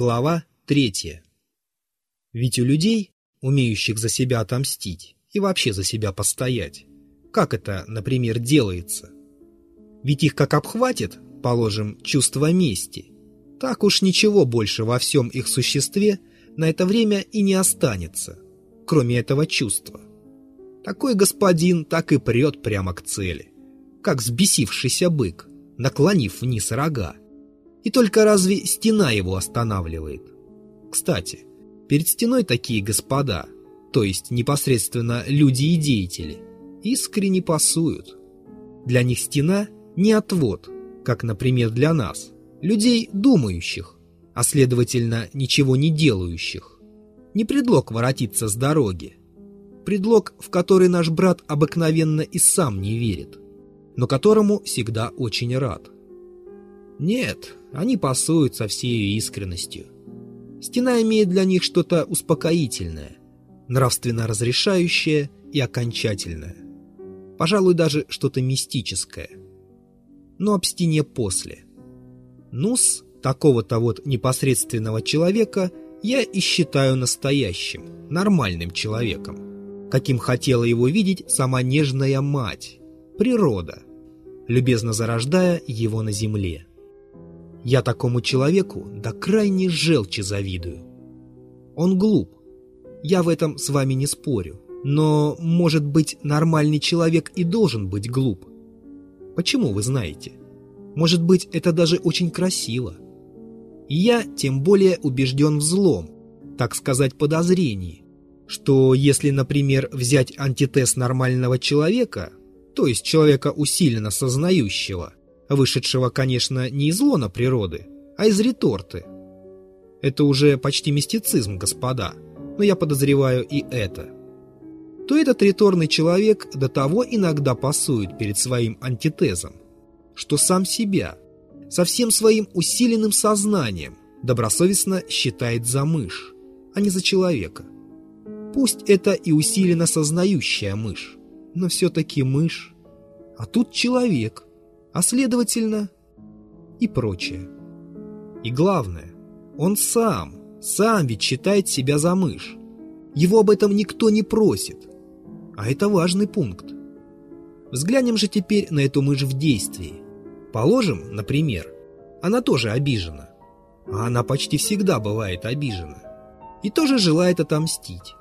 Глава третья. Ведь у людей, умеющих за себя отомстить и вообще за себя постоять, как это, например, делается? Ведь их как обхватит, положим, чувство мести, так уж ничего больше во всем их существе на это время и не останется, кроме этого чувства. Такой господин так и прет прямо к цели, как взбесившийся бык, наклонив вниз рога. И только разве стена его останавливает? Кстати, перед стеной такие господа, то есть непосредственно люди и деятели, искренне пасуют. Для них стена не отвод, как, например, для нас, людей думающих, а следовательно ничего не делающих. Не предлог воротиться с дороги, предлог, в который наш брат обыкновенно и сам не верит, но которому всегда очень рад. Нет, они пасуют со всей искренностью. Стена имеет для них что-то успокоительное, нравственно разрешающее и окончательное. Пожалуй, даже что-то мистическое. Но об стене после. Нус, такого-то вот непосредственного человека, я и считаю настоящим, нормальным человеком, каким хотела его видеть сама нежная мать, природа, любезно зарождая его на земле. Я такому человеку до крайней желчи завидую. Он глуп. Я в этом с вами не спорю. Но, может быть, нормальный человек и должен быть глуп. Почему вы знаете? Может быть, это даже очень красиво. И я тем более убежден в злом, так сказать, подозрении, что если, например, взять антитез нормального человека, то есть человека усиленно сознающего, вышедшего, конечно, не из лона природы, а из реторты. Это уже почти мистицизм, господа, но я подозреваю и это. То этот реторный человек до того иногда пасует перед своим антитезом, что сам себя, со всем своим усиленным сознанием, добросовестно считает за мышь, а не за человека. Пусть это и усиленно сознающая мышь, но все-таки мышь, а тут человек – а следовательно и прочее. И главное, он сам, сам ведь считает себя за мышь. Его об этом никто не просит. А это важный пункт. Взглянем же теперь на эту мышь в действии. Положим, например, она тоже обижена. А она почти всегда бывает обижена. И тоже желает отомстить.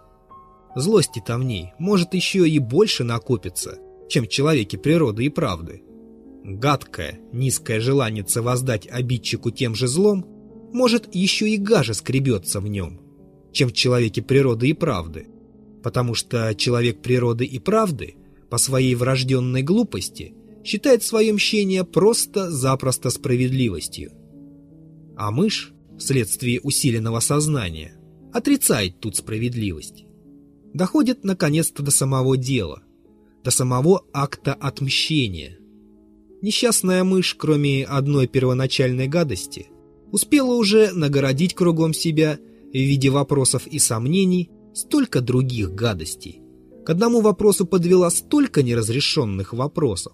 Злости-то в ней может еще и больше накопиться, чем в человеке природы и правды. Гадкое, низкое желание воздать обидчику тем же злом может еще и гаже скребется в нем, чем в человеке природы и правды, потому что человек природы и правды по своей врожденной глупости считает свое мщение просто-запросто справедливостью. А мышь, вследствие усиленного сознания, отрицает тут справедливость. Доходит наконец-то до самого дела, до самого акта отмщения, Несчастная мышь, кроме одной первоначальной гадости, успела уже нагородить кругом себя в виде вопросов и сомнений столько других гадостей. К одному вопросу подвела столько неразрешенных вопросов,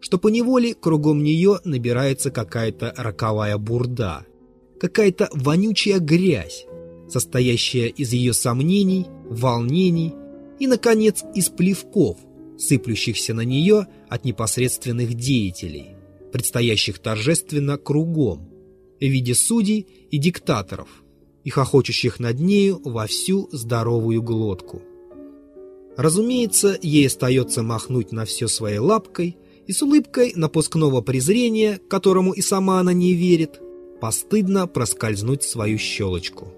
что поневоле кругом нее набирается какая-то роковая бурда, какая-то вонючая грязь, состоящая из ее сомнений, волнений и, наконец, из плевков, сыплющихся на нее от непосредственных деятелей, предстоящих торжественно кругом, в виде судей и диктаторов, и хохочущих над нею во всю здоровую глотку. Разумеется, ей остается махнуть на все своей лапкой и с улыбкой напускного презрения, которому и сама она не верит, постыдно проскользнуть свою щелочку.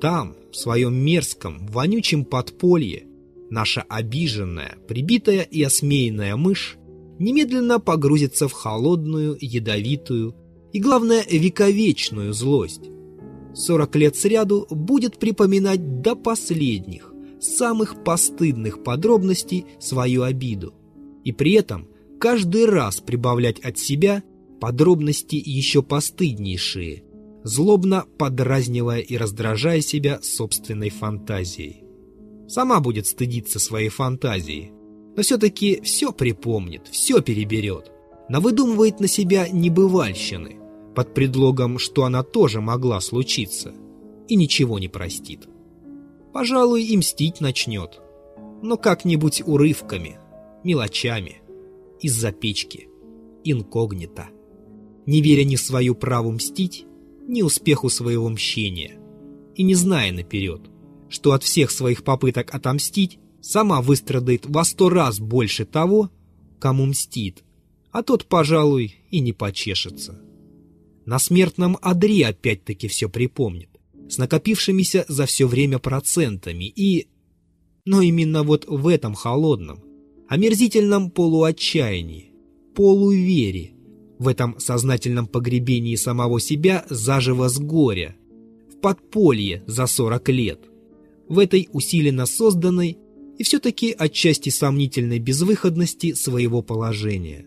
Там, в своем мерзком, вонючем подполье, наша обиженная, прибитая и осмеянная мышь немедленно погрузится в холодную, ядовитую и, главное, вековечную злость. Сорок лет сряду будет припоминать до последних, самых постыдных подробностей свою обиду, и при этом каждый раз прибавлять от себя подробности еще постыднейшие, злобно подразнивая и раздражая себя собственной фантазией. Сама будет стыдиться своей фантазии. Но все-таки все припомнит, все переберет. Навыдумывает на себя небывальщины, под предлогом, что она тоже могла случиться, и ничего не простит. Пожалуй, и мстить начнет, но как-нибудь урывками, мелочами, из-за печки, инкогнито, не веря ни в свою праву мстить, ни успеху своего мщения, и не зная наперед, что от всех своих попыток отомстить сама выстрадает во сто раз больше того, кому мстит, а тот, пожалуй, и не почешется. На смертном одре опять-таки все припомнит, с накопившимися за все время процентами и... Но именно вот в этом холодном, омерзительном полуотчаянии, полувере, в этом сознательном погребении самого себя заживо с горя, в подполье за сорок лет, в этой усиленно созданной и все-таки отчасти сомнительной безвыходности своего положения.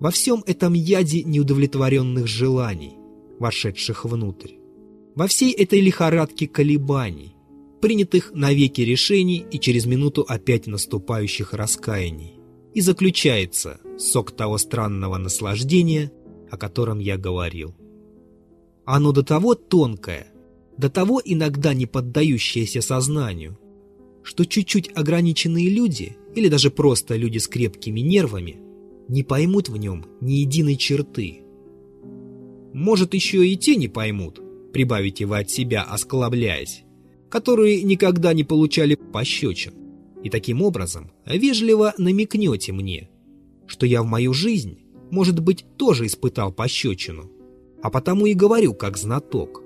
Во всем этом яде неудовлетворенных желаний, вошедших внутрь, во всей этой лихорадке колебаний, принятых навеки решений и через минуту опять наступающих раскаяний, и заключается сок того странного наслаждения, о котором я говорил. Оно до того тонкое, до того иногда не поддающееся сознанию, что чуть-чуть ограниченные люди, или даже просто люди с крепкими нервами, не поймут в нем ни единой черты. Может, еще и те не поймут, прибавите вы от себя, осклабляясь, которые никогда не получали пощечин, и таким образом вежливо намекнете мне, что я в мою жизнь, может быть, тоже испытал пощечину, а потому и говорю как знаток.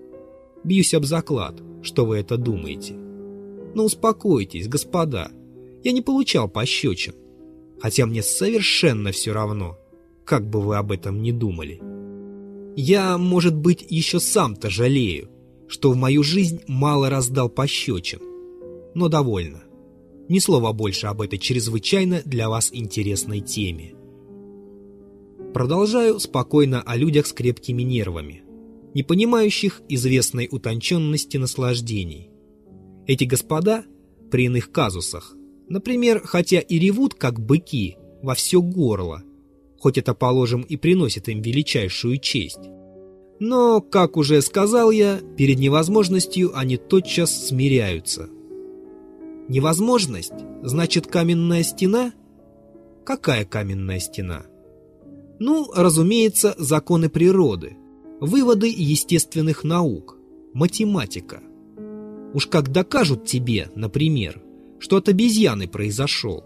Бьюсь об заклад, что вы это думаете. Но успокойтесь, господа, я не получал пощечин, хотя мне совершенно все равно, как бы вы об этом ни думали. Я, может быть, еще сам-то жалею, что в мою жизнь мало раздал пощечин, но довольно. Ни слова больше об этой чрезвычайно для вас интересной теме. Продолжаю спокойно о людях с крепкими нервами, не понимающих известной утонченности наслаждений, эти господа при иных казусах, например, хотя и ревут, как быки, во все горло, хоть это, положим, и приносит им величайшую честь. Но, как уже сказал я, перед невозможностью они тотчас смиряются. Невозможность значит каменная стена? Какая каменная стена? Ну, разумеется, законы природы, выводы естественных наук, математика – Уж как докажут тебе, например, что от обезьяны произошел,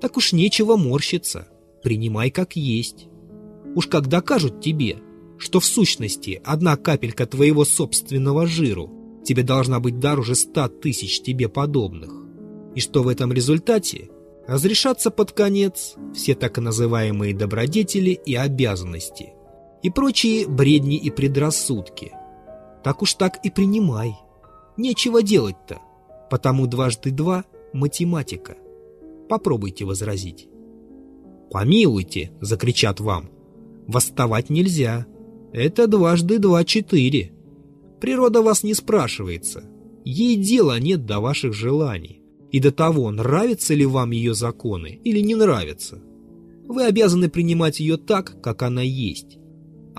так уж нечего морщиться, принимай как есть. Уж как докажут тебе, что в сущности одна капелька твоего собственного жиру тебе должна быть дороже ста тысяч тебе подобных, и что в этом результате разрешатся под конец все так называемые добродетели и обязанности и прочие бредни и предрассудки. Так уж так и принимай. Нечего делать-то, потому дважды два — математика. Попробуйте возразить. «Помилуйте!» — закричат вам. «Восставать нельзя. Это дважды два — четыре. Природа вас не спрашивается. Ей дела нет до ваших желаний. И до того, нравятся ли вам ее законы или не нравятся. Вы обязаны принимать ее так, как она есть,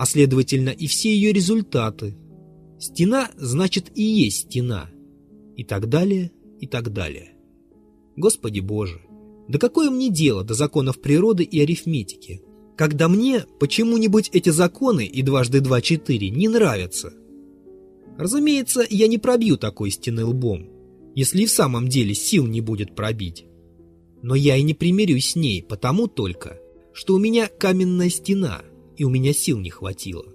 а следовательно и все ее результаты, Стена значит и есть стена. И так далее, и так далее. Господи Боже, да какое мне дело до законов природы и арифметики, когда мне почему-нибудь эти законы и дважды два четыре не нравятся? Разумеется, я не пробью такой стены лбом, если и в самом деле сил не будет пробить. Но я и не примирюсь с ней, потому только, что у меня каменная стена, и у меня сил не хватило.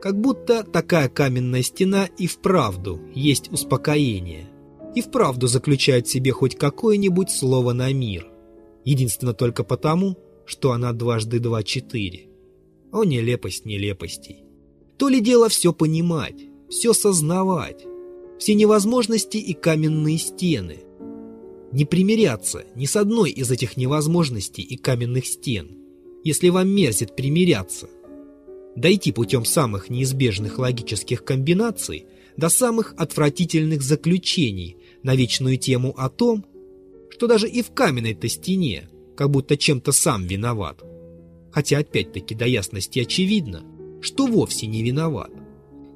Как будто такая каменная стена и вправду есть успокоение, и вправду заключает в себе хоть какое-нибудь слово на мир. Единственно только потому, что она дважды два четыре. О, нелепость нелепостей! То ли дело все понимать, все сознавать, все невозможности и каменные стены. Не примиряться ни с одной из этих невозможностей и каменных стен, если вам мерзит примиряться – дойти путем самых неизбежных логических комбинаций до самых отвратительных заключений на вечную тему о том, что даже и в каменной-то стене как будто чем-то сам виноват. Хотя опять-таки до ясности очевидно, что вовсе не виноват.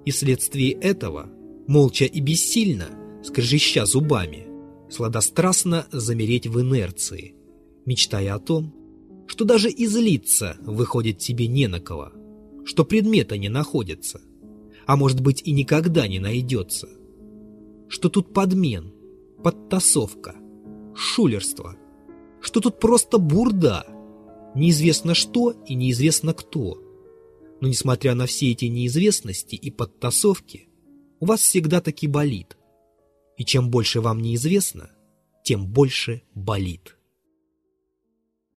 И вследствие этого, молча и бессильно, скрежеща зубами, сладострастно замереть в инерции, мечтая о том, что даже излиться выходит тебе не на кого, что предмета не находится, а может быть и никогда не найдется, что тут подмен, подтасовка, шулерство, что тут просто бурда, неизвестно что и неизвестно кто. Но несмотря на все эти неизвестности и подтасовки, у вас всегда таки болит. И чем больше вам неизвестно, тем больше болит.